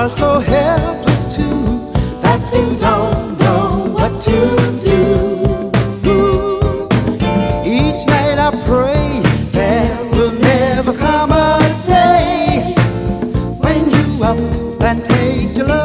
are so helpless too that you don't know what to do. Each night I pray there will never come a day when you up and take your look.